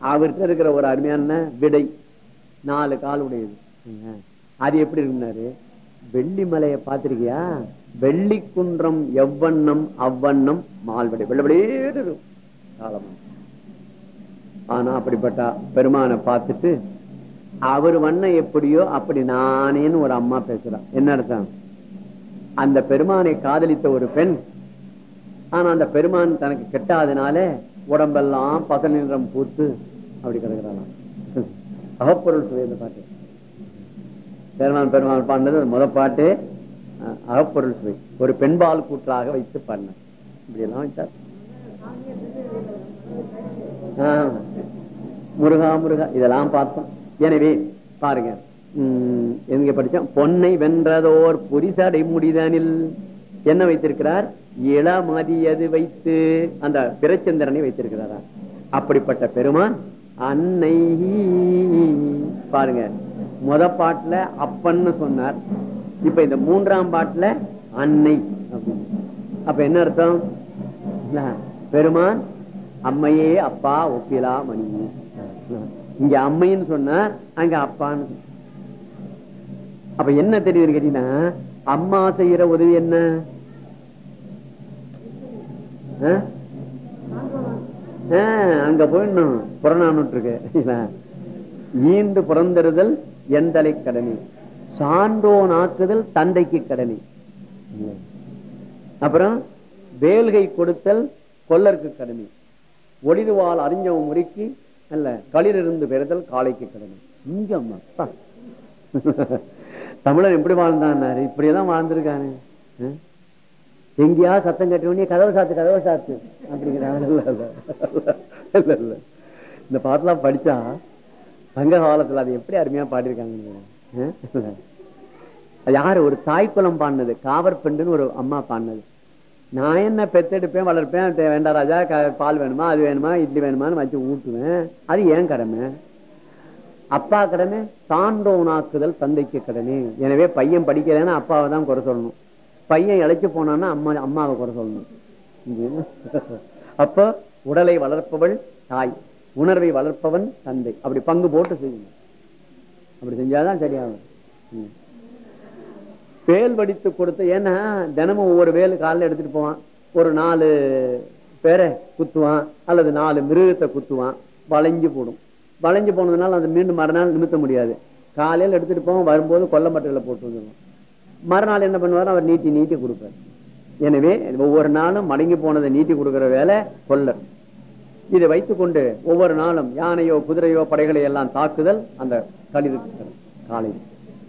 அவர்கிட்ட இருக்கிற ஒரு அருமையான விடை. நாலு கால் உடையது. அது எப்படி இருக்குன்னாரு வெள்ளி மலையை பார்த்திருக்கியா? வெள்ளி குன்றம் எவ்வண்ணம் அவ்வண்ணம் மால்வடை. வெள்ளபடியே இருக்கும் காலமா. ஆனா அப்படிப்பட்ட பெருமானை பார்த்துட்டு அவர் வண்ணம் எப்படியோ அப்படி நானேன்னு ஒரு அம்மா பேசுறான் என்ன அர்த்தம்? அந்த பெருமானை காதலித்த ஒரு பெண் ஆனா அந்த பெருமான் தனக்கு கெட்டாதனால உடம்பெல்லாம் பசநிறம் நிறம் பூத்து அப்படி கிடக்குறாளாம் அகப்பொருள் சுவை இந்த பாட்டு. பெருமான் பெருமான் பாடினது முத பாட்டு. அஹ், அகப்பொருள் சுவை. ஒரு பெண்பால் கூற்றாக வைத்து பாடின இப்படி எல்லாம் வச்சார் ஆஹ். முருகா முருகா இதெல்லாம் பார்த்தோம். எனவே பாருங்க. உம், எங்க படிச்சோம்? பொன்னை வென்றதோர் புரிசடை முடிதனில். என்ன வைத்திருக்கிறார்? இளமதியது வைத்து. அந்த பிரச்சந்திரனை வைத்திருக்கிறாரா? அப்படிப்பட்ட பெருமான் அன்னை. பாருங்க முத பாட்டுல அப்பன்னு சொன்னார். இப்ப இந்த மூன்றாம் பாட்டுல அன்னை அப்படின்னு. அப்ப என்ன அர்த்தம்? பெருமான் அம்மையே அப்பா ஒப்பிலா மணி இங்க அம்மைன்னு சொன்னார் அங்க அப்பான்னு அப்ப என்ன தெரியுது கேட்டீங்கன்னா அம்மா செய்யற உதவி என்ன? அங்க போயிடணும் புறநானூற்றுக்கு. ஈண்டு புறந்தறுதல் எந்தலை கடனி சான்றோன் ஆக்குதல் தந்தைக்கு கடனி அப்புறம் வேல்கை கொடுத்தல் கொல்லருக்கு கடமை ஒளிதுவால் அறிஞ்சவன் முறைக்கு அல்ல களிரிருந்து பெறுதல் காளைக்கு கடமை இங்க தமிழன் எப்படி வாழ்ந்தான் இப்படியெல்லாம் வாழ்ந்திருக்கானு. எங்கேயா சத்தம் கட்டினே கதவை சாத்து கதவை சாத்து. அப்படிங்கிறாங்க இந்த பாட்டெல்லாம் படிச்சா சங்க காலத்துல அது எப்படி அருமையா பாடியிருக்காங்க ஆ? யாரு? ஒரு தாய்க்குளம் பாடினது. காவர் பெண்டுன்னு ஒரு அம்மா பாடினது. நான் என்ன பெத்தெடுப்பேன் வளர்ப்பேன் தே- வேண்டாம் ராஜா பால் வேணுமா அது வேணுமா இட்லி வேணுமான்னு வச்சு ஊட்டுவேன். அது ஏன் கடமை? அப்பா கடமை தாண்டோனாக்குதல் தந்தைக்கு கடமை. எனவே பையன் படிக்கலைன்னா அப்பாவை தான் குறை சொல்லணும். பையன் இழைச்சு போனான்னா அம்மா அம்மாவை குறை சொல்லணும். அப்போ அப்ப உடலை வளர்ப்பவள் தாய் உணர்வை வளர்ப்பவன் தந்தை. அப்படி பங்கு போட்டு செய்யணும். அப்படி செஞ்சாதான் சரியாகும். வேல் வடித்து கொடுத்த ஏன்னா தினமும் ஒவ்வொரு வேல் காலைல எடுத்துட்டு போவான். ஒரு நாலு பேரை குத்துவான் அல்லது நாலு மிருகத்தை குத்துவான். வளைஞ்சு போடும். வளைஞ்சு போனதுனால அது மீண்டும் மறுநாள் நிமித்த முடியாது. காலையில எடுத்துட்டு போவான் வரும்போது கொல்லம்பட்டையில போட்டு வந்துடுவான் மறுநாள் என்ன பண்ணுவார்? அவர் நீட்டி நீட்டி கொடுப்பார். எனவே ஒவ்வொரு நாளும் மடங்கி போனதை நீட்டி கொடுக்கிற வேலை கொல்லர். இதை வைத்துக்கொண்டு ஒவ்வொரு நாளும் யானையோ குதிரையோ படைகளை எல்லாம் தாக்குதல் அந்த களிருக்கு காலையில்.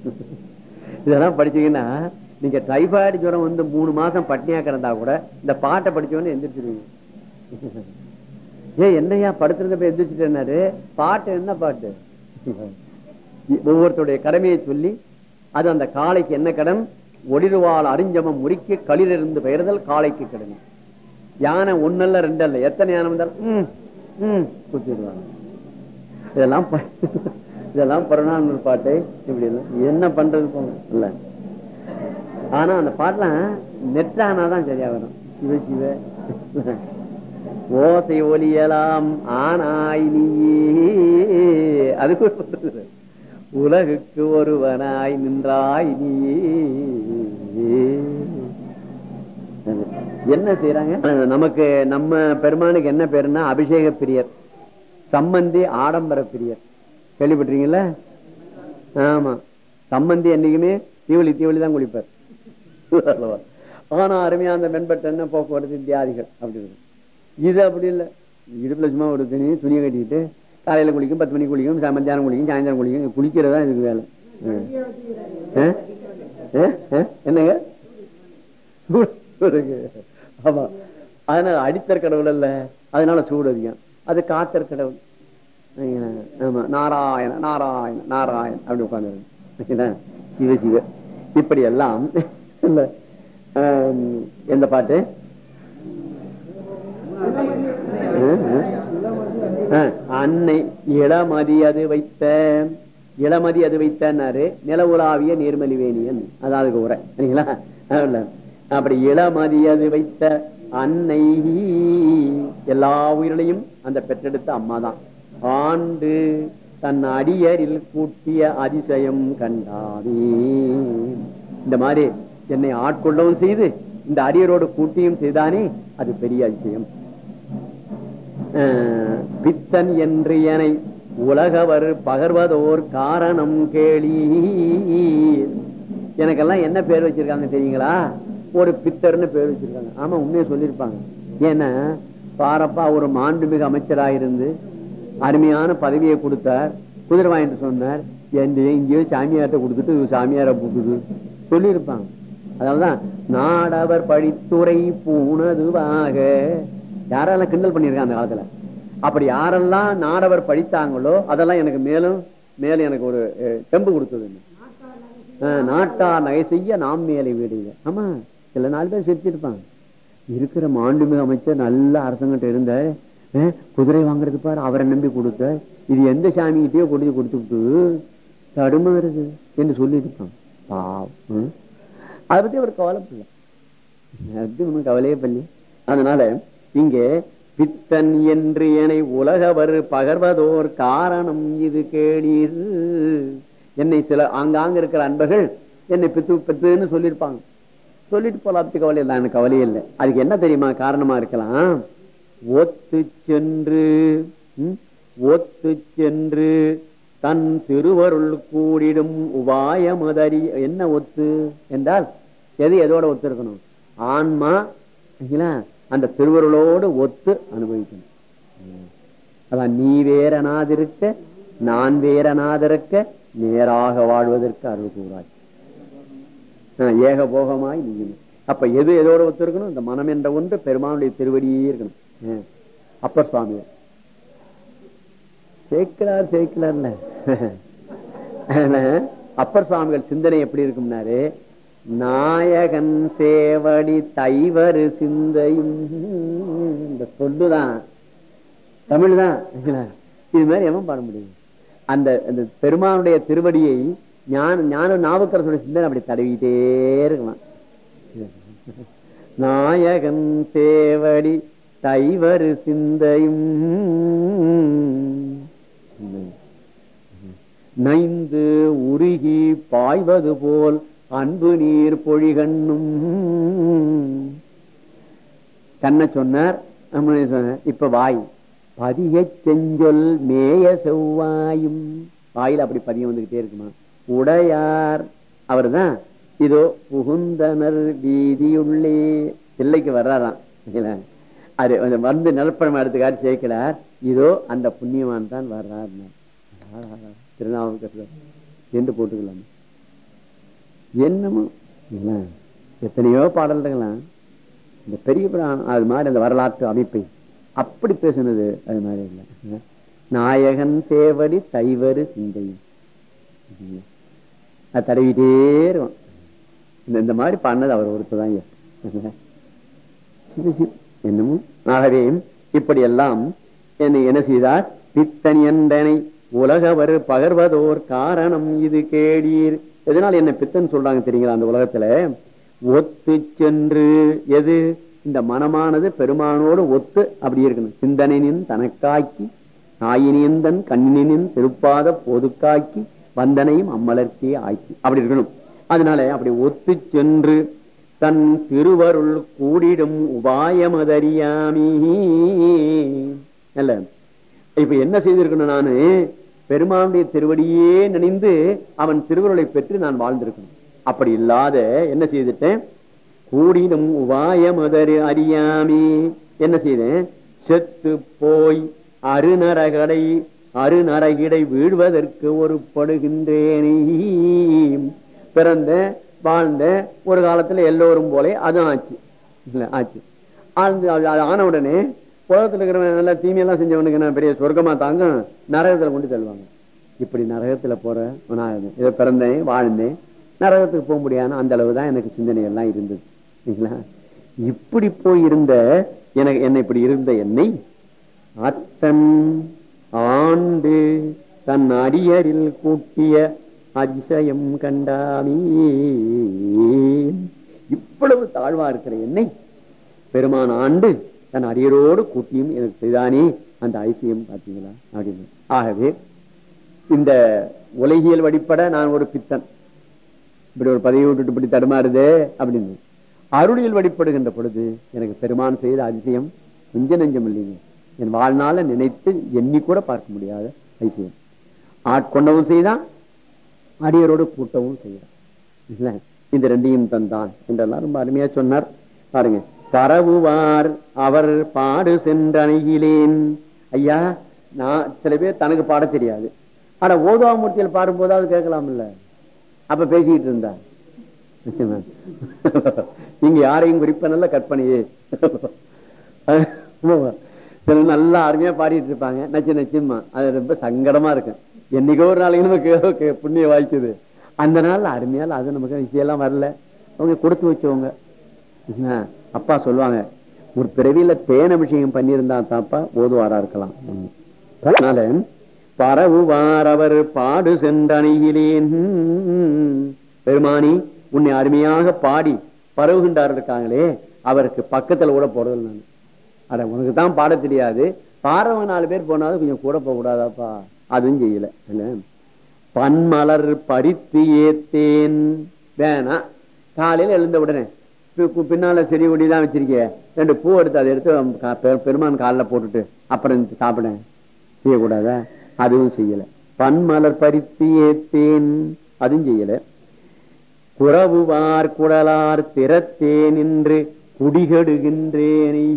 இதெல்லாம் படிச்சீங்கன்னா நீங்க டைபாய்டு ஜுரம் வந்து மூணு மாசம் பட்னியா கிடந்தா கூட இந்த பாட்டை படிச்சவொன்னு எந்திரிச்சிருவீங்க. ஏ என்னையா படுத்திருந்தப்ப எந்திரிச்சிட்டேன்னாரு? பாட்டு என்ன பாட்டு? ஒவ்வொருத்தருடைய கடமையை சொல்லி அது அந்த காளைக்கு என்ன கடன்? ஒளிருவாள் அறிஞ்சமம் முறிக்க களிலிருந்து பெயர்தல் காளைக்கு கடன். யானை ஒன்னல்ல ரெண்டல்ல. எத்தனை யானை வந்தாலும் குத்திடுவாங்க. இதெல்லாம் இதெல்லாம் புறநானூறு பாட்டு இப்படி என்ன பண்றது போங்க இல்ல. ஆனா அந்த பாட்டுலாம் நெட்டானாதான் சரியா வரும். சிவ சிவ. ஓசை ஒலியலாம் ஆனாய் நீ அதுக்கு உலகுக்கு ஒருவனாய் நின்றாய் நீ. என்ன செய்யறாங்க நமக்கு நம்ம பெருமானுக்கு என்ன பேருன்னா அபிஷேக பிரியர். சம்பந்தி ஆடம்பர பிரியர். கேள்விப்பட்டீங்களா ஆமா. சம்பந்தி என்னைக்குமே தீவளி தீவளி தான் குளிப்பார் ஆனா அருமையா அந்த மென்பட்ட போக்குவரத்து தியாதிகள் அப்படி இது அப்படி இல்லை. இடுப்புல சும்மா ஒரு துணி துணியை கட்டிக்கிட்டு காலையில குளிக்கும் பத்து மணிக்கு குளிக்கும் மத்தியானம் குளிக்கும் சாயந்தரம் குளிக்கும் குளிக்கிறதா இதுக்கு வேலை? என்னங்க? ஆமா. அதனால அடித்தர் கடவுள் அல்ல. அதனால சூடு அதிகம். அது காத்தர் கடவுள். ஆமா. நாராயண நாராயண நாராயண அப்படி உட்கார்ந்து சிவ சிவ. இப்படி எல்லாம் இல்ல எந்த பாட்டு? அன்னை இளமதி அது வைத்த இளமதி அது வைத்தாரு நில உலாவிய நீர்மலிவேணியன் அதாவது உரை சரிங்களா? அப்படி இளமதி அது வைத்த அன்னை எல்லா உயிரிலையும் அந்த பெற்றெடுத்த அம்மாதான். ஆண்டு தன் அடியரில் கூட்டிய அதிசயம் கண்டாதே. இந்த மாதிரி என்னை ஆட்கொள்ளவும் செய்து இந்த அரியரோடு கூட்டியும் செய்தானே அது பெரிய அதிசயம். பித்தன் என்று என உலகவர் பகர்வதோர் காரணம் கேளி எனக்கெல்லாம் என்ன பேர் வச்சிருக்காங்க தெரியுங்களா? ஒரு பித்தர்னு பேர் வச்சிருக்காங்க. ஆமா உண்மையை சொல்லியிருப்பாங்க. ஏன்னா பாரப்பா ஒரு மாண்புமிகு அமைச்சராயிருந்து அருமையான பதவியை கொடுத்தார். குதிரை வாங்கிட்டு சொன்னார். என்று எங்கேயோ சாமியார்ட்ட கொடுத்துட்டு சாமியாரை சாமியார சொல்லியிருப்பாங்க. அதாவது நாடவர் படித்துறை பூனதுவாக யாரெல்லாம் கிண்டல் பண்ணியிருக்காங்க அந்த காலத்துல? அப்படி யாரெல்லாம் நாடவர் படித்தாங்களோ அதெல்லாம் எனக்கு மேலும் மேலும் எனக்கு ஒரு தெம்பு கொடுத்தது நாட்டா நாட்டார் நகை செய்ய நாம் மேலே வீடு ஆமா சில நாலு பேர் சிரிச்சிருப்பாங்க. இருக்கிற மாண்புமிகு அமைச்சர் நல்ல அரசங்கிட்ட இருந்த குதிரை வாங்குறது பாரு அவரை நம்பி கொடுத்த. இது எந்த சாமிகிட்டயோ கொடுத்து கொடுத்துட்டு தடுமாறுது என்று சொல்லியிருப்பான் பாவம் அதை பத்தி அவர் கவலைப்படல. அது ஒண்ணும் கவலையே பண்ணி அதனால இங்கே பித்தன் என்று என்னை உலகவர் பகர்வதோர் காரணம் இது கேளீர் என்னை சில ஆங்காங்க இருக்கிற அன்பர்கள் என்னை பித்து பித்துன்னு சொல்லியிருப்பாங்க. சொல்லிட்டு போலாத்து கவலை இல்லை எனக்கு கவலையே இல்லை. அதுக்கு என்ன தெரியுமா காரணமா இருக்கலாம்? ஒத்து சென்று ஒத்து சென்று தன் திருவருள் கூடிடும் உபாயமதறி என்ன ஒத்து? என்றால் எது எதோட ஒத்து இருக்கணும் ஆன்மா அந்த திருவருளோடு ஒத்து அனுபவிக்கணும். அதான் நீ வேறனாதிருக்க நான் வேறனாதிருக்க நேராக வாழ்வதற்கு அருள் கூறாய். ஏக போகமாய் நீ அப்ப எது எதோட ஒத்து இருக்கணும் இந்த மனம் என்ற ஒன்று பெருமானுடைய திருவடியே இருக்கணும். அப்பர் சுவாமி. சேர்க்கிறார் சேர்க்கலார்ல அப்பர் சுவாமிகள் சிந்தனை எப்படி இருக்கும்னாரு? நாயகன் சேவடி தைவரு சிந்தையும். இந்த சொல்லுதான் தமிழ் தான் இது மாதிரி எவன் பாட முடியும்? அந்த அந்த பெருமானுடைய திருவடியை ஞான ஞான நாவுக்கரசுடைய சிந்தனை அப்படி தடவிட்டே இருக்கலாம். நாயகன் சேவடி தைவரு சிந்தையும். நைந்து உருகி பாய்வது போல் அன்பு நீர் பொழிகண்ணும். தன்னை சொன்னார் நம்மளே சொன்னார் இப்ப வாய். பதிய செஞ்சொல் மேய செவ்வாயும். வாயில அப்படி பதியம் வந்துகிட்டே இருக்குமா? உடையார். அவர்தான் இதோ புகுந்தனர் வீதியுள்ளே. தில்லைக்கு வர்றாராம். அது வந்து நிலப்படம் எடுத்துக்காட்டு சேர்க்கிறார். இதோ அந்த புண்ணியவான் தான் வர்றார் திருநாவுக்கு என்று போட்டுக்கலாம். என்னமோ? என்ன? எத்தனையோ பாடல்கள்லாம் இந்த பெரிய புராணம் அது மாதிரி அந்த வரலாற்று அமைப்பை அப்படி பேசுனது அது மாதிரி இல்லை. நாயகன் சேவடி தைவரு சிந்தை. அது தடவிட்டே இருக்கும். இந்த இந்த மாதிரி பண்ணது அவர் ஒருத்தர் தான் என்னமோ? ஆகவே இப்படி எல்லாம் என்னை என்ன செய்தார்? பித்தன் என்றனை உலகவர் பகர்வதோர் காரணம் இது கேடீர். எதனால் என்ன பித்தன் சொல்றாங்க தெரியுங்களா அந்த உலகத்துல? ஒத்து சென்று எது? இந்த மனமானது பெருமானோடு ஒத்து அப்படி இருக்கணும். சிந்தனையின் தனக்காக்கி நாயினியந்தன் கண்ணினின் திருப்பாத பொதுக்காக்கி வந்தனையும் அம்மலர்க்கே ஆக்கி. அப்படி இருக்கணும். அதனால அப்படி ஒத்து சென்று தன் திருவருள் கூடிடும் உபாயமதறியாமி. அல்ல இப்ப என்ன செய்திருக்கணும் நானு? பெருமானுடைய திருவடியே நினைந்து அவன் திருவருளை பெற்று நான் வாழ்ந்திருக்கணும். அப்படி இல்லாத என்ன செய்துட்டேன்? கூடினும் உபாயமதரு அறியாமி. என்ன செய்தேன்? செத்து போய் அருநரகடை அருநரகிடை வீழ்வதற்கு ஒரு படுகின்றேனே பிறந்த வாழ்ந்த ஒரு காலத்துல எல்லோரும் போல அதுவும் ஆச்சு. ஆச்சு. ஆழ்ந்து அது அது ஆன உடனே உலகத்தில் இருக்கிறவன் நல்லா தீமையெல்லாம் செஞ்சவனுக்கு என்ன பெரிய சொர்க்கமா தாங்க நரகத்துல கொண்டு செல்வாங்க இப்படி நரகத்துல போற நான் இதை பிறந்தேன் வாழ்ந்தேன். நரகத்துக்கு போக முடியாது அந்த அளவு தான் எனக்கு சிந்தனை எல்லாம் இருந்தது. சரிங்களா இப்படி போய் இருந்த எனக்கு என்ன இப்படி இருந்த என்னை அத்தன் ஆண்டு தன் அடியரில் கூட்டிய அதிசயம் கண்டாமி இவ்வளவு தாழ்வா இருக்கிற என்னை பெருமான ஆண்டு தன் அரியரோடு கூட்டியும் எனக்கு செய்தானே அந்த ஐசியம் பார்த்தீங்களா? அப்படின்னு. ஆகவே இந்த உலகியல் வழிபட நான் ஒரு பித்தன். இப்படி ஒரு பதவி விட்டுட்டு இப்படி தடுமாறுது அப்படின்னு அருளியல் வழிபடுகின்ற பொழுது எனக்கு பெருமான் செய்த அதிசயம் கொஞ்ச நெஞ்சம் இல்லைங்க. என் வாழ்நாள நினைத்து எண்ணி கூட பார்க்க முடியாத அதிசயம் ஆட்கொண்டவும் செய்தான் அடியரோடு கூட்டவும் செய்தான். இந்த ரெண்டையும் தந்தான் என்றெல்லாம் ரொம்ப அருமையா சொன்னார். பாருங்க பரவுவார் அவர் பாடு சென்றணையிலேன். ஐயா நான் சில பேர் தனக்கு பாட தெரியாது. ஆனா ஓதுவாமூர்த்தியில் பாடும்போதாவது கேட்கலாம்ல அப்ப பேசிக்கிட்டு இருந்தா நீங்க யாரையும் குறிப்ப நல்ல கற்பனையே. சில நல்லா அருமையா பாடிட்டு இருப்பாங்க. நச்சு நச்சுமா அது ரொம்ப சங்கடமா இருக்கும். என்னைக்கோ ஒரு நாளைக்கு நமக்கு புண்ணிய வாய்க்குது. அந்த நாள் அருமையால அது நமக்கு விஷயம் எல்லாம் வரல. அவங்க கொடுத்து வச்சவங்க. அப்பா சொல்லுவாங்க ஒரு பிறவியில தேன் அபிஷேகம் பண்ணியிருந்தா தாப்பா ஓதுவாரா இருக்கலாம். அதனால பரவுவார் அவர் பாடு சென்றணிகிறேன் பெருமானி உன்னை அருமையாக பாடி பரவுகின்றார் இருக்காங்களே அவருக்கு பக்கத்துல கூட போறது நான். அட உனக்கு தான் பாட தெரியாது. பாடுறவங்க நாலு பேர் போனாலும் கொஞ்சம் கூட போக கூடாதாப்பா. அதுவும் செய்யல. பன்மலர் பறித்து ஏத்தேன். வேணாம் காலையில எழுந்த உடனே பின்னால செடி கொடிதான் வச்சிருக்கிய. ரெண்டு பூ எடுத்து அதை எடுத்து பெருமான் காலில் போட்டுட்டு அப்புறம் சாப்பிட. செய்யக்கூடாதா? அதுவும் செய்யல. பன்மலர் பறித்து ஏத்தேன். அதுவும் செய்யல. குறவுவார் குடலார் திறத்தேன் என்று குடிகெடுகின்றேனை.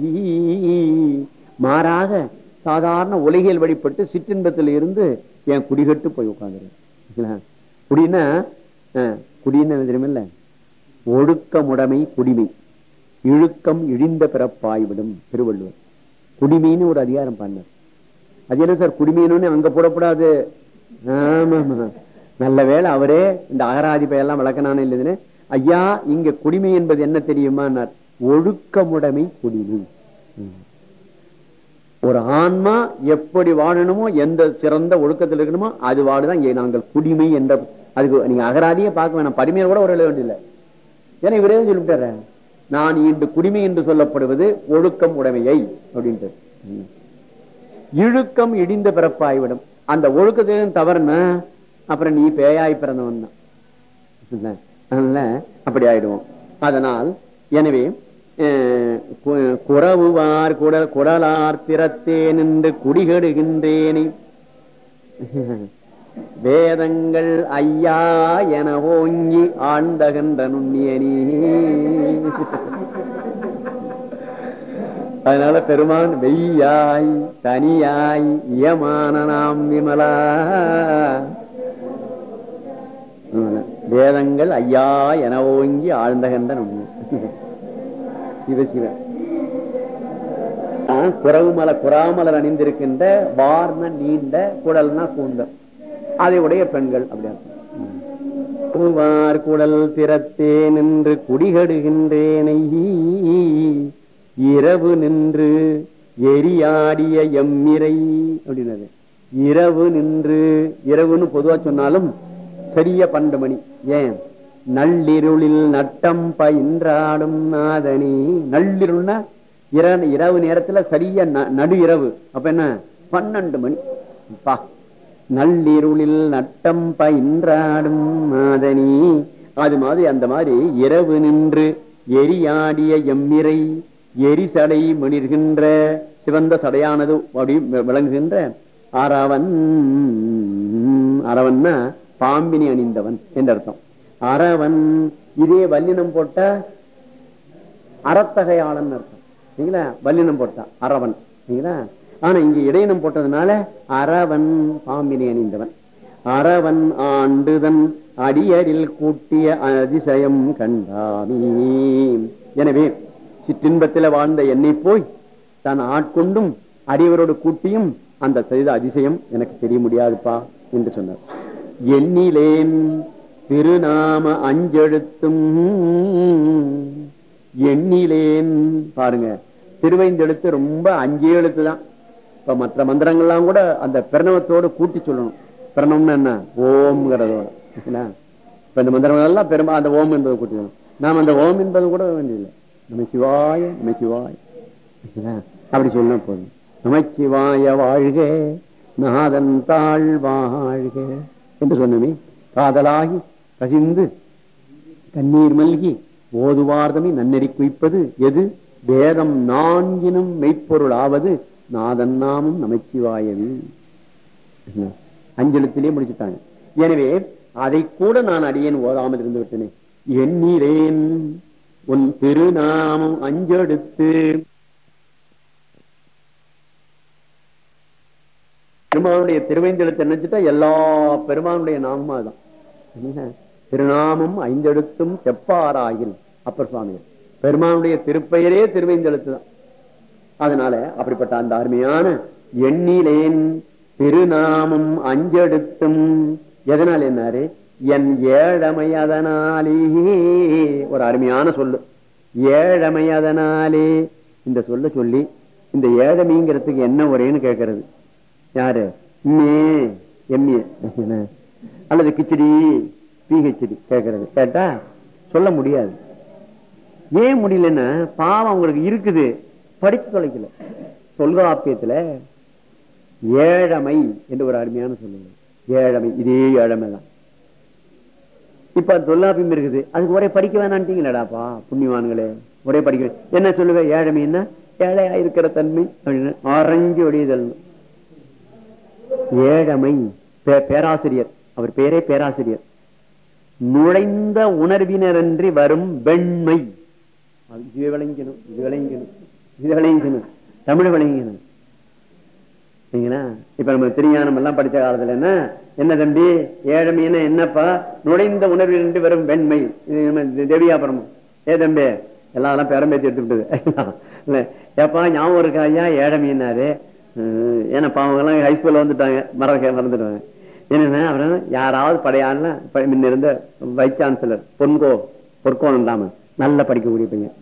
மாறாக சாதாரண உலகியல் வழிபட்டு சிற்றின்பத்தில் இருந்து என் குடிகட்டு போய் உட்காந்துரு குடினா குடின்னு தெரியுமில்ல? ஒழுக்கமுடைமை குடிமை. இழுக்கம் இழிந்த பிறப்பாய்விடும் திருவள்ளுவர். குடிமைன்னு ஒரு அதிகாரம் பண்ணார். அது என்ன சார் குடிமையினு அங்க போடக்கூடாது நல்ல வேலை அவரே இந்த அகராதி பெயர்லாம் விளக்கணான இல்லதுன்னு. ஐயா இங்க குடிமை என்பது என்ன தெரியுமா ஒழுக்கமுடைமை குடிமை. ஒரு ஆன்மா எப்படி வாழணுமோ எந்த சிறந்த ஒழுக்கத்தில் இருக்கணுமோ அது வாடுதான் நாங்கள் குடிமை என்ற அதுக்கு நீங்க அகராதியே பார்க்க வேணாம். பரிமையை கூட ஒரு எழுத வேண்டியதில்லை. ஏன்னா இவரே சொல்லிட்டார நான் இன்று குடிமை என்று சொல்லப்படுவது ஒழுக்கம் உடைமையை அப்படின்ட்டு. இழுக்கம் இடிந்த பிறப்பாய்விடும். அந்த ஒழுக்கத்திலும் தவறுனா அப்புறம் நீ பேயாய் பிறந்தவன். தான் அப்படி ஆயிடுவோம். அதனால் எனவே குறவுவார் குடல் குடலார் திறத்தேன் என்று குடிகெடுகின்றேனே. வேதங்கள் ஐயா என ஓங்கி ஆண்டகன்ற நுண்ணியனி அதனால பெருமான் வெய்யாய் தனியாய் இயமான நாம் விமலா வேதங்கள் ஐயா என ஓங்கி ஆழ்ந்தகண்ட நுண்ணி சிவ. சிவ குறவுமல குறாமலர் அணிந்திருக்கின்ற வார்ன நீண்ட குடல்னா கூந்தல். அதை உடைய பெண்கள் அப்படியார் குடல் திறத்தே நின்று குடிகடுகின்றேனை. இரவு நின்று எரியாடிய எம்மிரை அப்படின்னது. இரவு நின்று இரவுன்னு பொதுவா சொன்னாலும் சரிய பன்னெண்டு மணி ஏன்? நள்ளிருளில் நட்டம் பயின்றாடும் நாதனி. நள்ளிருள்னா இரவு நேரத்துல சரிய நடு இரவு. அப்ப என்ன? பன்னெண்டு மணி. பா நள்ளிருளில் நட்டம் பயின்றாடும் மாதனி. அது மாதிரி அந்த மாதிரி இரவு நின்று எரியாடிய எம்மிரை எரிசடை மணிர்கின்ற சிவந்த சடையானது அப்படி விளங்குகின்ற அரவன் அரவன்னா பாம்பினி அணிந்தவன் என்ற அர்த்தம். அரவன் இதே வல்லினம் போட்ட அறத்தகையாளன் அர்த்தம். சரிங்களா? வல்லினம் போட்டான் அரவன் சரிங்களா? ஆனா இங்க இடையினம் போட்டதுனால அரவன் பாம்பினை அணிந்தவன். அரவன் ஆண்டுதன் அடியரில் கூட்டிய அதிசயம் கண்டாமி எனவே சிற்றின்பத்தில் வாழ்ந்த என்னை போய் தான் ஆட்கொண்டும் அடியவரோடு கூட்டியும் அந்த செய்த அதிசயம் எனக்கு தெரிய முடியாதுப்பா என்று சொன்னார். எண்ணிலேன் திருநாம அஞ்செழுத்தும் எண்ணிலேன் பாருங்க திருவைந்தெழுத்து ரொம்ப அஞ்சே எழுத்து தான் இப்ப மற்ற மந்திரங்கள்லாம் கூட அந்த பிரணவத்தோடு கூட்டி சொல்லணும். பிரணவம்னா என்ன? ஓம்ங்கிறதோட. இப்ப இந்த மந்திரங்கள் எல்லாம் பெரும்பாலும் அந்த ஓம் என்பதை கூட்டி சொல்லணும். நாம் அந்த ஓம் என்பது கூட வேண்டியதில்லை. நமச்சிவாய நமச்சிவாய் அப்படி சொன்னா போதும். நமச்சிவாய வாழ்க நாதன் தாழ் வாழ்க என்று சொன்னமே. காதலாகி கசிந்து கண்ணீர் மல்கி ஓதுவார்தமே நன்னெறி குவிப்பது எது? வேதம் நான்கினும் மெய்ப்பொருள் ஆவது நாதன் நாமும் நமச்சிவாயவி அஞ்சலத்திலே முடிச்சுட்டாங்க. எனவே அதை கூட நான் அடியேன் ஓதாமல் இருந்து விட்டேனே. எண்ணிறேன் உன் திருநாமம் அஞ்செடுத்து. பெருமானுடைய திருவைந்தெழுத்து நினைச்சிட்டா எல்லா பெருமானுடைய நாமமும் அதுதான். திருநாமம் ஐந்தெழுத்தும் செப்பாராயில் அப்பர் சுவாமி பெருமானுடைய திருப்பெயரே திருவைந்தெழுத்து தான் அதனால அப்படிப்பட்ட அந்த அருமையான எண்ணிலேன் திருநாமம் அஞ்செடுத்தும். எதனால் என்னாரு? என் ஏழமை அதனாலேயே ஒரு அருமையான சொல்லு. ஏழமை அதனாலே இந்த சொல்ல சொல்லி இந்த ஏழமைங்கிறதுக்கு என்ன ஒரேன்னு கேட்கறது. யாரு? மே எம்ஏ அல்லது கிச்சடி பிஹெச்டி கேட்கறது. கேட்டா சொல்ல முடியாது. ஏன் முடியலன்னா பாவம் அவங்களுக்கு இருக்குது. படிச்சு தொலைக்கல. தொல்காப்பியத்துல ஏழமை என்று ஒரு அருமையான சொல்லுங்க. ஏழமை இதே ஏழமை தான். இப்ப தொல்லாப்பியம் இருக்குது. அதுக்கு ஒரே படிக்க வேணான்ட்டீங்களடாப்பா புண்ணியவான்களே. ஒரே படிக்க என்ன சொல்லுவேன் ஏழமைன்னா ஏழையா இருக்கிற தன்மை அப்படின்னு ஆரஞ்சு ஒடியதல் ஏழமை பே- பேராசிரியர். அவர் பேரே பேராசிரியர். நுழைந்த உணர்வினரன்றி வரும் வெண்மை. அது இது விளங்கணும் இது விளங்கணும் இது விளங்கணும் தமிழ் விளங்கணும் சரிங்களா? இப்ப நம்ம திருஞானம் எல்லாம் படிச்ச காலத்துல என்ன? என்ன தம்பி? ஏழமைன்னா என்னப்பா? நுழைந்த உணர்வின்றி வரும் வெண்மை. இது தேவியாபுரம் ஏ தம்பி? எல்லாம் அதெல்லாம் பெரம்பேத்தி எடுத்துக்கிட்டது. இல்ல ஏப்பா ஞாபகம் இருக்கா ஐயா? ஏழமைன்னாரு. ஹம், ஏன்னா பாவங்க எல்லாம் ஹைஸ்கூல்ல வந்துட்டாங்க. மறக்க மறந்துடுவாங்க. என்னன்னா அப்புறம் யாராவது படையாள்னா முன்ன இருந்த வைஸ் சான்சலர் பொன்கோ பொற்கோணம் இல்லாம நல்லா படிக்கக்கூடிய பையன்.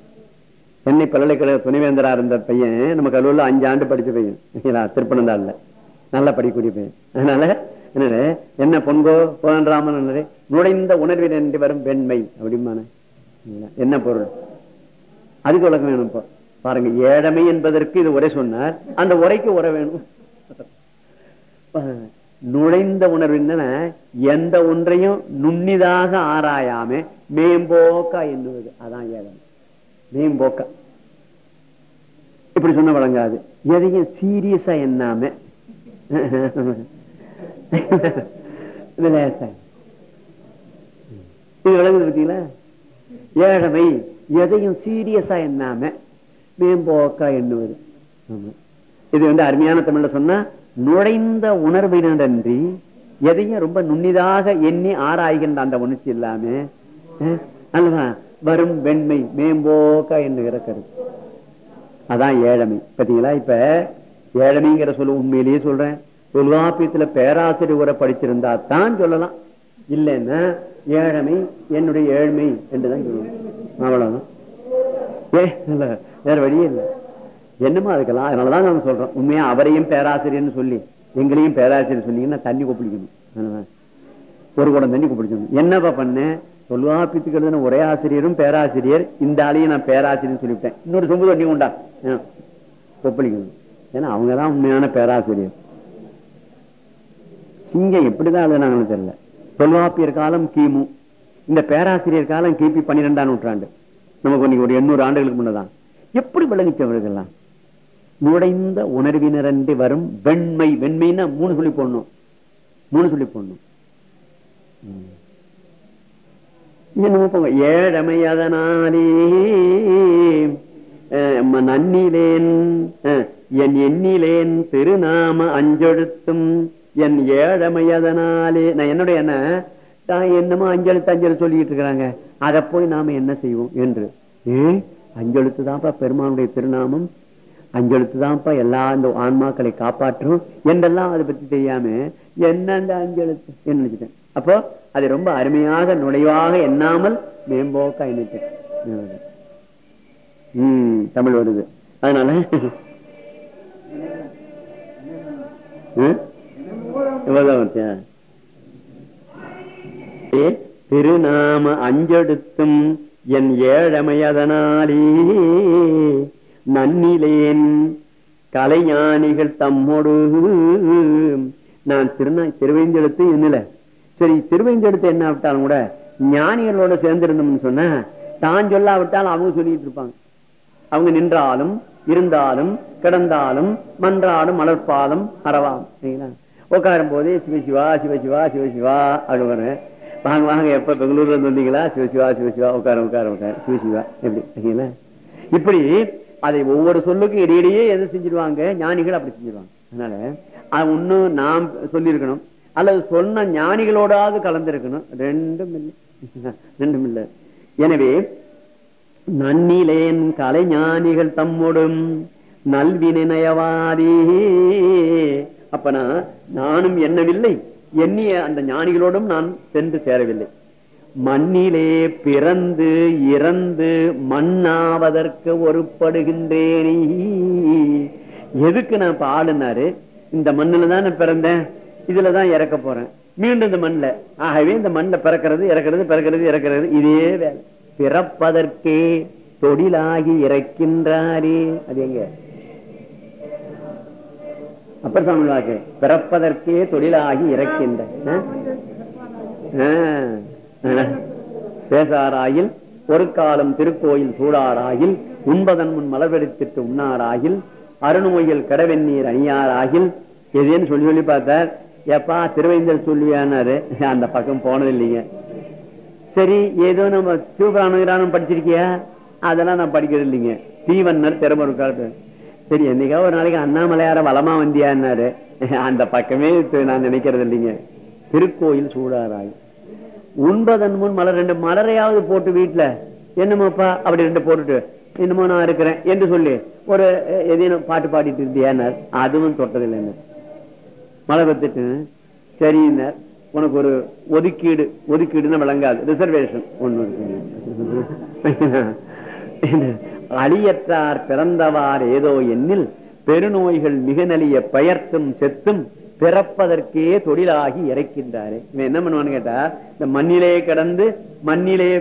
சென்னை பல்கலைக்கழக துணைவேந்தரா இருந்த பையன் நம்ம கல்லூரில அஞ்சு ஆண்டு படிச்ச பையன். சரிங்களா? திருப்பனந்தாள்ல. நல்லா படிக்கக்கூடிய பையன். அதனால என்ன என்ன பொன்கோ கோதண்டராமன் நுழைந்த உணர்வில் என்று வரும் பெண்மை அப்படிமான என்ன பொருள்? அதுக்கு விளக்கம் வேணும் இப்போ. பாருங்க ஏழமை என்பதற்கு இது உரை சொன்னார். அந்த உரைக்கு உரை வேணும். நுழைந்த உணர்வு என்னன்னா எந்த ஒன்றையும் நுண்ணிதாக ஆராயாம மேம்போக்கா எண்ணுவது. அதான் ஏழமை. மேம்போக்கா இப்படி சொன்ன வழங்காது. எதையும் சீரியஸா என்னாம இது விளங்குது ஏழமை. எதையும் சீரியஸா எண்ணாம மேம்போக்கா எண்ணுவது. இது வந்து அருமையான தமிழ்ல சொன்னா நுழைந்த உணர்வினன்றி எதையும் ரொம்ப நுண்ணிதாக எண்ணி ஆராய்கின்ற அந்த உணர்ச்சி இல்லாம அல்லவா? வரும் வெண்மை மேம்போக்கா எண்ணுகிற கருத்து. அதான் ஏழமை. பாத்தீங்களா இப்ப ஏழமைங்கிற சொல்லு உண்மையிலேயே சொல்றேன். தொல்காப்பியத்துல பேராசிரியர் உரை படிச்சிருந்தா தான் சொல்லலாம். இல்லைன்னா ஏழமை என்னுடைய ஏழ்மை என்றுதான் சொல்லணும் அவ்வளவுதான். ஏ இல்ல வேற வழியே இல்லை. என்னமோ அதுக்கெல்லாம் அதனாலதான் நாங்க சொல்றோம். உண்மையா அவரையும் பேராசிரியர்னு சொல்லி எங்களையும் பேராசிரியர் சொன்னீங்கன்னா தண்ணி கொப்பிடிக்கணும் ஒரு குடம் தண்ணி கொப்பிடிக்கணும் என்னப்பா பண்ண? சொல்லுவா பித்துக்கிறது ஒரே ஆசிரியரும் பேராசிரியர். இந்த ஆளையும் நான் பேராசிரியர் சொல்லிவிட்டேன். இன்னொரு சொம்பு தண்ணி உண்டா கொப்பளிக்கணும். ஏன்னா அவங்கதான் உண்மையான பேராசிரியர். சிங்கம் எப்படிதான் எழுதுனாங்கன்னு தெரியல. தொல்வாப்பியர் காலம் கிமு. இந்த பேராசிரியர் காலம் கிபி பன்னிரெண்டாம் நூற்றாண்டு. நமக்கு இன்னைக்கு ஒரு எண்ணூறு ஆண்டுகளுக்கு முன்னதான். எப்படி விளங்கிச்சவர்கள்லாம்? நுழைந்த உணர்வினரன்றி வரும் வெண்மை. வெண்மைன்னா மூணு சொல்லி போடணும். மூணு சொல்லி போடணும். என்னமோ போங்க. ஏழமை அதனாலே அஹ், நன்னிலேன் அஹ், என் எண்ணிலேன் திருநாம அஞ்செழுத்தும் என் ஏழமை அதனாலே நான் என்னுடைய என்ன? தான் என்னமோ அஞ்செழுத்து அஞ்செழுத்து சொல்லிட்டு இருக்கிறாங்க. அதை போய் நாம என்ன செய்வோம் என்று? ஏ அஞ்செழுத்து தான்ப்பா பெருமானுடைய திருநாமம். அஞ்செழுத்து தான்ப்பா எல்லா இந்த ஆன்மாக்களை காப்பாற்றும் என்றெல்லாம் அதை பத்தி தெரியாம என்ன அந்த அஞ்செழுத்து? என்ன நினைச்சிட்டேன் அப்போ அது ரொம்ப அருமையாக நுழைவாக எண்ணாமல் மேம்போக்கா இணைத்து உம் தமிழ் வருது. அதனால ஏ, திருநாம அஞ்செடுத்தும் என் ஏழமையதனாலே நன்னிலேன் கலைஞானிகள் தம்மோடு நான் திருநா திருவைந்தெழுத்து என்னல. சரி திருவைந்தெழுத்து என்ன விட்டாலும் கூட ஞானிகளோட சேர்ந்திருந்தோம்னு சொன்ன தான் சொல்லாவிட்டாலும் அவங்க சொல்லிட்டு இருப்பாங்க. அவங்க நின்றாலும் இருந்தாலும் கிடந்தாலும் மன்றாடும் மலர்ப்பாலும் அறவாம் சரிங்களா? உட்காரும் போதே சிவசிவா சிவசிவா சிவசிவா அப்படி வாங்க வாங்க எப்ப பெங்களூர்ல இருந்து வந்தீங்களா? சிவசிவா சிவசிவா உட்கார உட்கார உட்கார. சிவசிவா எப்படி சரிங்களா? இப்படி அதை ஒவ்வொரு சொல்லுக்கும் இடையிடையே எது செஞ்சிருவாங்க? ஞானிகள் அப்படி செஞ்சிருவாங்க. அதனால அது ஒன்னும் நாம் சொல்லியிருக்கணும். அல்லது சொன்ன ஞானிகளோடாவது கலந்திருக்கணும். ரெண்டும் இல்லை. ரெண்டும் இல்லை. எனவே நன்னிலேன் கலைஞானிகள் தம்மோடும் நல்வினை நயவாதே அப்பனா நானும் எண்ணவில்லை. எண்ணிய அந்த ஞானிகளோடும் நான் சென்று சேரவில்லை. மண்ணிலே பிறந்து இறந்து மண்ணாவதற்கு ஒருப்படுகின்றேனே. எதுக்கு நான் இப்ப இந்த மண்ணுல தான் பிறந்தேன். இதுலதான் இறக்க போறேன். மீண்டும் இந்த மண்ணுல. ஆகவே இந்த மண்ல பிறக்கிறது இறக்கிறது பிறக்கிறது இறக்கிறது. இதே வேலை. பிறப்பதற்கே தொழிலாகி இறக்கின்றாரே. அது எங்க? அப்பர் சாமி பிறப்பதற்கே தொழிலாகி இறக்கின்ற. பேசாராயில் ஒரு காலம் திருக்கோயில் சூடாராயில் உண்பதன் முன் மலர்வெடுத்திட்டு உண்ணாராயில் அருணமொயில் கடவெந்நீர் அணியாராயில் எதேன்னு சொல்லி சொல்லி பார்த்தார். எப்பா திருவைந்தல் சொல்லியானாரு? அந்த பக்கம் போனது இல்லைங்க சரி ஏதோ நம்ம சிவபிராணம் படிச்சிருக்கியா? அதெல்லாம் நான் படிக்கிறது இல்லைங்க. தீவன்னர் திறமருக்காட்டு சரி என்னைக்கா ஒரு நாளைக்கு அண்ணாமலையார வளமா வந்தியான்னாரு. அந்த பக்கமே நான் நினைக்கிறது இல்லைங்க. திருக்கோயில் சூடாராய். உண்பதன் முன் மலர் ரெண்டு மலரையாவது போட்டு வீட்டுல என்னமோப்பா அப்படி ரெண்டு போட்டுட்டு. என்னமோ நான் இருக்கிறேன் என்று சொல்லி ஒரு எதையும் பாட்டு பாடிட்டு இருந்தியானார் அதுவும் தொட்டதில்லைன்னு. மழை பத்துட்டு சரின்னார் உனக்கு ஒரு ஒதுக்கீடு ஒதுக்கீடுன்னு விளங்காது. ரிசர்வேஷன் ஒண்ணு இருக்கு. அழியற்றார் பிறந்தவார் ஏதோ எண்ணில் பெருநோய்கள் மிக நலிய பெயர்த்தும் செத்தும் பிறப்பதற்கே தொழிலாகி இறக்கின்றாரு. இவன் என்ன பண்ணுவான்னு கேட்டா இந்த மண்ணிலே கிடந்து மண்ணிலே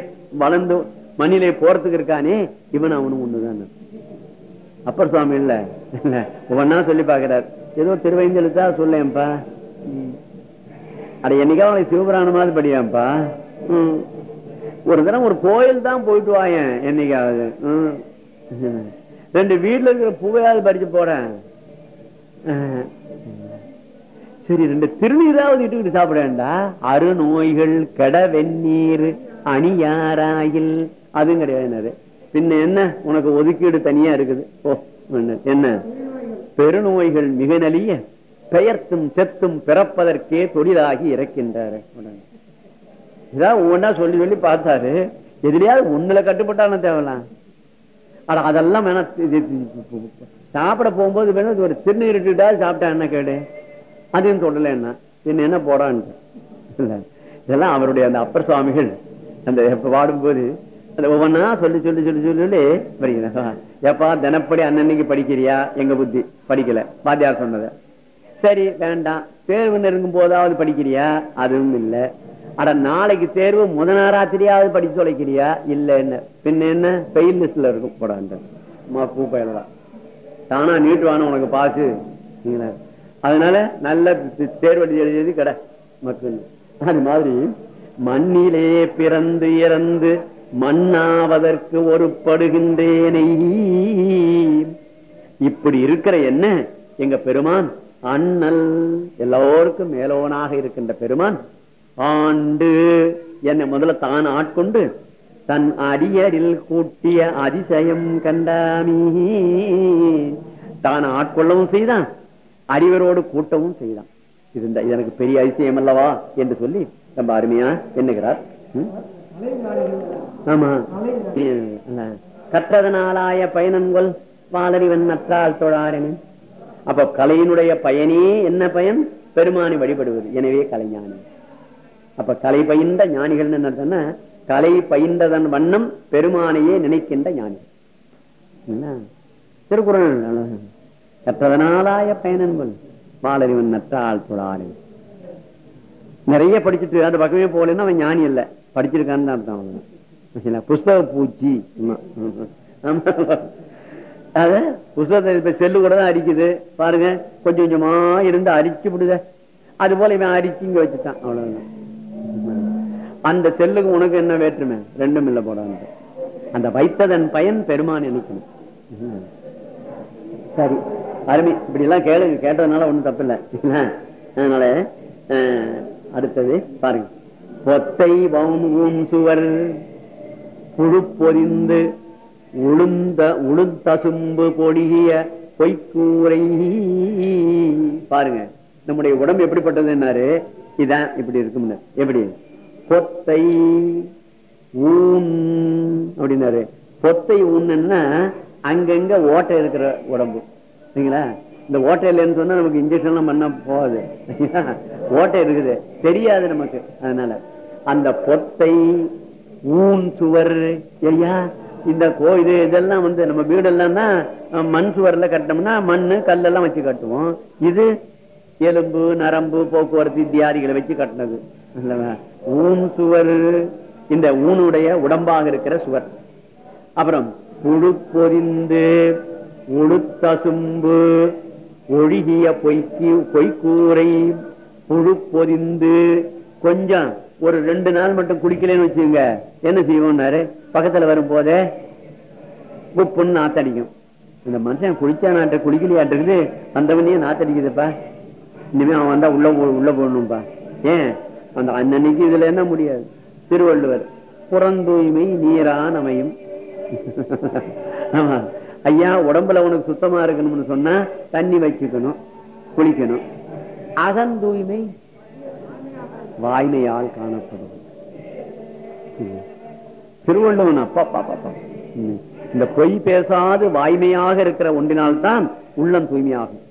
வளர்ந்து மண்ணிலே போறதுக்கு இருக்கானே இவன் அவனும் ஒண்ணுதான். அப்பர் சுவாமி இல்ல ஒவ்வொன்னா சொல்லி பாக்குறாரு ஏதோ திருவைந்தெழுத்தா சொல்லேன்ப்பா. அட என்னைக்காவது உனக்கு சிவபுராணமாவது படியாmpா ஒரு தினம் ஒரு கோயில் தான் போயிட்டு வாயன் என்னைக்காவது. ரெண்டு வீட்டுல இருக்கிற பூவையாவது படிச்சு போறேன். சரி ரெண்டு திருநீராவது இட்டுக்கிட்டு சாப்பிடேன்டா அருநோய்கள் கெட வெந்நீர் அணியாராயில் அதுவும் கிடையாது பின்ன என்ன? உனக்கு ஒதுக்கீடு தனியா இருக்குது. ஓ என்ன? பெருநோய்கள் மிக நலிய பெயர்த்தும் செத்தும் பிறப்பதற்கே தொழிலாகி இறக்கின்றார். இதான் ஒவ்வொன்றா சொல்லி சொல்லி பார்த்தாரு. எதிரியாவது ஒண்ணுல கட்டுப்பட்டாலும் தேவலாம் ஆனா அதெல்லாம் வேணா சாப்பிட போகும்போது வேணும் ஒரு திருநீர் இட்டுட்டா சாப்பிட்டா என்ன கேடு? அதையும் தொடல என்ன? என்ன என்ன போடான்னு இதெல்லாம் அவருடைய அந்த அப்பர் சுவாமிகள் அந்த பாடும்போது அந்த ஒவ்வொன்னா சொல்லி சொல்லி சொல்லி சொல்லி சொல்லி எப்பா தினப்படி அன்னன்னைக்கு படிக்கிறியா? எங்க புத்தி? படிக்கல. பாத்தியார் சொன்னத. சரி வேண்டாம். தேர்வு நெருங்கும் போதாவது படிக்கிறியா? அதுவும் இல்ல. அட நாளைக்கு தேர்வு முதனாராத்திரியாவது படிச்சு தொலைக்கிறியா? இல்ல என்ன? பின்ன என்ன? பெயில் லிஸ்ட்ல இருக்கும். போடான்ற பூ தானா நீட்டுவானு உனக்கு பாசு? அதனால நல்ல தேர்வு எழுதியது கடை. மக்கள் அது மாதிரி மண்ணிலே பிறந்து இறந்து மண்ணாவதற்கு ஒரு படுகின்றேனை இப்படி இருக்கிற என்ன? எங்க பெருமான் அண்ணல் எல்லோருக்கும் மேலோனாக இருக்கின்ற பெருமான் ஆண்டு என்னை முதல்ல தான் ஆட்கொண்டு தன் அடியரில் கூட்டிய அதிசயம் கண்டாமி. தான் ஆட்கொள்ளவும் செய்தான் அறிவரோடு கூட்டவும் செய்தான். இது எனக்கு பெரிய அதிசயம் அல்லவா என்று சொல்லி ரொம்ப அருமையா எண்ணுகிறார். ஆமா. கற்றதனாலாய பயனன்கொள் வாளறிவன் நற்றால் தொழாரென. அப்ப கலையினுடைய பயனே என்ன பயன்? பெருமானை வழிபடுவது. எனவே கலைஞானி அப்ப கலை பயின்ற ஞானிகள் என்ன கலை பயின்றதன் வண்ணம் பெருமானையே நினைக்கின்ற ஞானி. திருக்குறள். கற்றதனாலாய பயனன்கொள் வாளறிவன் நற்றால் தொழாரென. நிறைய படிச்சுட்டு அந்த பக்கமே போகலன்னா அவன் ஞானி இல்ல படிச்சிருக்கான்னு அர்த்தம் புஸ்தக பூச்சி. அத புஸ்தகத்தை இப்ப செல்லு கூட தான் அரிக்குது பாருங்க. கொஞ்சம் கொஞ்சமா இருந்து அரிச்சு விடுத. அது போல இவன் அரிச்சு இங்க வச்சுட்டான். அவ்வளவுதான். அந்த செல்லுக்கு உனக்கு என்ன வேற்றுமை? ரெண்டும் இல்ல போடாங்க அந்த. வைத்ததன் பயன் பெருமான் நினைக்கணும் சரி. அருமை. இப்படி எல்லாம் கேளுங்க கேட்டதுனால ஒண்ணும் தப்பு இல்லை? அதனால அடுத்தது பாருங்க. பொத்தை வவும் சுவர். புழு பொதிந்து உளுந்த உளுந்தசும்பு பொடிகிய பொய்க்கூரை. பாருங்க நம்முடைய உடம்பு எப்படிப்பட்டதுன்னாரு? இதான் இப்படி இருக்கும்னு எப்படி? பொத்தை ஊன் அப்படின்னாரு. பொத்தை ஊன்னா அங்கங்க ஓட்டை இருக்கிற உடம்பு. சரிங்களா? இந்த ஓட்டை இல்லைன்னு சொன்னா நமக்கு இன்ஜெக்ஷன் எல்லாம் பண்ண போகாது. ஓட்டை இருக்குது. தெரியாது நமக்கு. அதனால அந்த பொத்தை ஊன் சுவர் ஐயா இந்த கோயில் இதெல்லாம் வந்து நம்ம வீடெல்லாம் தான் மண் சுவர்ல கட்டினோம்னா மண்ணு கல்லெல்லாம் வச்சு கட்டுவோம். இது எலும்பு நரம்பு போக்குவரத்து தியாரிகளை வச்சு கட்டினது. ஊன் சுவர் இந்த ஊனுடைய உடம்பாக இருக்கிற சுவர். அப்புறம் புழு பொதிந்து உளுத்தசும்பு ஒழுகிய பொய்க்கு பொய்க்கூரை புழு பொதிந்து கொஞ்சம் ஒரு ரெண்டு நாள் மட்டும் குடிக்கலன்னு வச்சுங்க என்ன செய்வோம்னாரு? பக்கத்துல வரும் போதே உப்புன்னு நாத்தடிக்கும். இந்த மனுஷன் குளிச்சா நாட்ட குளிக்கலையாட்டு வந்தவனே நாத்தடிக்குதுப்பா. இனிமே அவன் வந்தா உள்ள உள்ள போடணும்பா. ஏன்? அந்த அன்னன்னைக்கு இதுல என்ன முடியாது? திருவள்ளுவர் புறந்தூய்மை நீரான் அமையும் ஆமா. ஐயா உடம்புல உனக்கு சுத்தமா இருக்கணும்னு சொன்னா தண்ணி வச்சுக்கணும் குளிக்கணும். அகன் தூய்மை வாய்மையால் காணப்படும். திருவள்ளுவன் அப்பா பாப்பா இந்த பொய் பேசாது வாய்மையாக இருக்கிற ஒன்றினால்தான் உள்ளம் தூய்மையாகும்.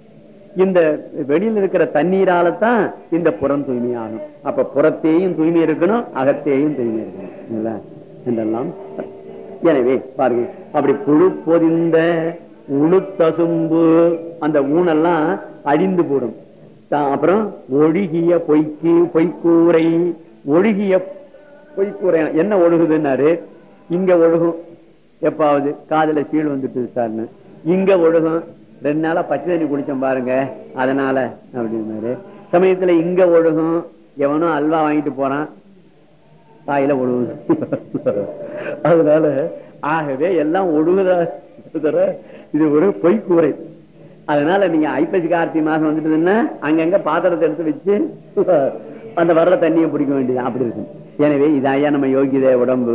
இந்த வெளியில் இருக்கிற தண்ணீரால தான் இந்த புறம் தூய்மையாகும். அப்ப புறத்தையும் தூய்மை இருக்கணும் அகத்தையும் தூய்மை இருக்கணும். இல்ல? என்றெல்லாம். எனவே பாருங்க அப்படி புழு பொதிந்த உளுத்தசும்பு அந்த ஊனெல்லாம் அழிந்து போடும். அப்புறம் ஒழுகிய பொய்க்கு பொய்க்கூரை. ஒழுகிய பொய்க்கூரை என்ன ஒழுகுதுன்னாரு? இங்க ஒழுகும். எப்பாவது காதுல சீல் வந்துட்டு சார்னு. இங்க ஒழுகும். ரெண்டு நாளா பச்சை தண்ணி குடிச்சோம் பாருங்க. அதனால அப்படின்னாரு. சமயத்துல இங்க ஒழுகும். எவனும் அல்வா வாங்கிட்டு போறான். தாயில ஒழுகுது. அதனால ஆகவே எல்லாம் ஒழுகுதா? இது ஒரு பொய்க்கூரை. அதனால நீங்க ஐப்பசி கார்த்திகை மாசம் வந்துட்டதுன்னா அங்கங்க பாத்திரத்தை எடுத்து வச்சு அந்த வர்ற தண்ணியை பிடிக்க வேண்டியது அப்படி இருக்கும். எனவே இதாயா நம்ம யோகித உடம்பு.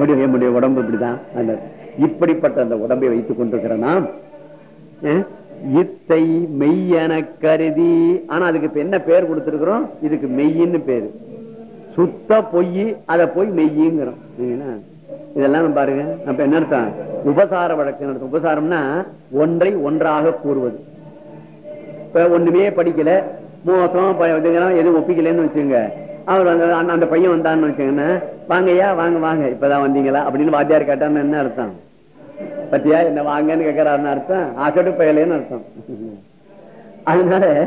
முடிவு என்னுடைய உடம்பு இப்படிதான். அந்த இப்படிப்பட்ட அந்த உடம்பை வைத்துக் கொண்டிருக்கிற நாம் இத்தை மெய்யென கருதி ஆனா அதுக்கு இப்ப என்ன பேர் கொடுத்திருக்கிறோம்? இதுக்கு மெய்யின்னு பேரு. சுத்த பொய் அதை போய் மெய்யுங்கிறோம். சரிங்களா? இதெல்லாம் பாருங்க. அப்ப என்ன அர்த்தம்? உபசார வழக்கு நடத்தும் உபசாரம்னா ஒன்றை ஒன்றாக கூறுவது. இப்ப ஒண்ணுமே படிக்கல. மோசம் எதுவும் ஒப்பிக்கலன்னு வச்சுங்க அவர் அந்த அந்த- பையன் வந்தான்னு வச்சுங்கன்னா வாங்கய்யா வாங்க வாங்க. இப்பதான் வந்தீங்களா? அப்படின்னு வாத்தியார் கேட்டான்னு என்ன அர்த்தம்? பத்தியா என்ன வாங்கன்னு கேட்கறாருன்னு அர்த்தம்? ஆசடு பயலேன்னு அர்த்தம். அதனால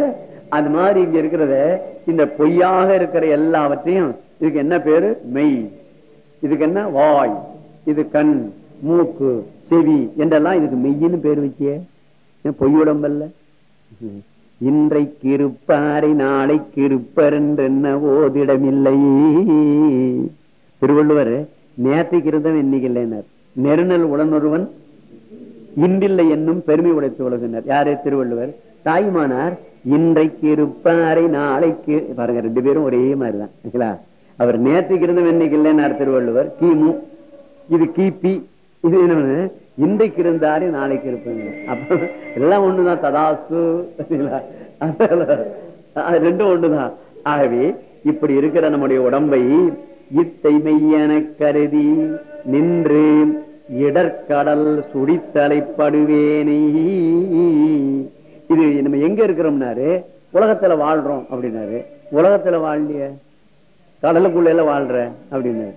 அது மாதிரி இங்க இருக்கிறத இந்த பொய்யாக இருக்கிற எல்லாவற்றையும் இதுக்கு என்ன பேரு? மெய். இதுக்கு என்ன வாய். இது கண் மூக்கு செவி என்றெல்லாம் இதுக்கு மெய்யின்னு பேர் வச்சிய ஏன் பொய் உடம்பல்ல? இன்றைக்கு இருப்பாரை நாளைக்கு இருப்பர் என்ன ஓதிடமில்லை. திருவள்ளுவர் நேற்றைக்கு இருந்தவன் இன்னைக்கு இல்லைன்னார். நெருநல் உடனொருவன் இன்றில்லை என்னும் பெருமை உடைத்து உலகினர் யாரு? திருவள்ளுவர். தாய்மானார் இன்றைக்கு இருப்பாரை நாளைக்கு பாருங்க ரெண்டு பேரும் ஒரே மாதிரிதான். அவர் நேற்றுக்கு இருந்த இன்னைக்கு இல்லைன்னு திருவள்ளுவர்? கிமு. இது கிபி இது என்ன இன்றைக்கு இருந்தாரு நாளைக்கு இருப்பேன். அப்ப எல்லாம் ஒண்ணுதான். ததாஸ்து அது ரெண்டும் ஒண்ணுதான். ஆகவே இப்படி இருக்கிற நம்முடைய உடம்பை இத்தை மெய்யென கருதி நின்று இடர்கடல் சுடித்தலைப்படுவேனை இது நம்ம எங்க இருக்கிறோம்னாரு? உலகத்துல வாழ்றோம் அப்படின்னாரு. உலகத்துல வாழலைய கடலுக்குள்ள எல்லாம் வாழ்ற அப்படின்னு.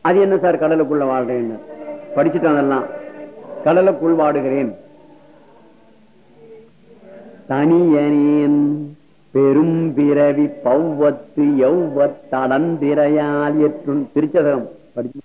அது என்ன சார் கடலுக்குள்ள வாழ்றேன்னு? படிச்சுட்டான் அதெல்லாம். கடலுக்குள் வாடுகிறேன். தனியனின் பெரும் பிறவி பௌவத்து எவ்வத்தடந்திரையால் எற்றும் திருச்சதகம். படிச்சு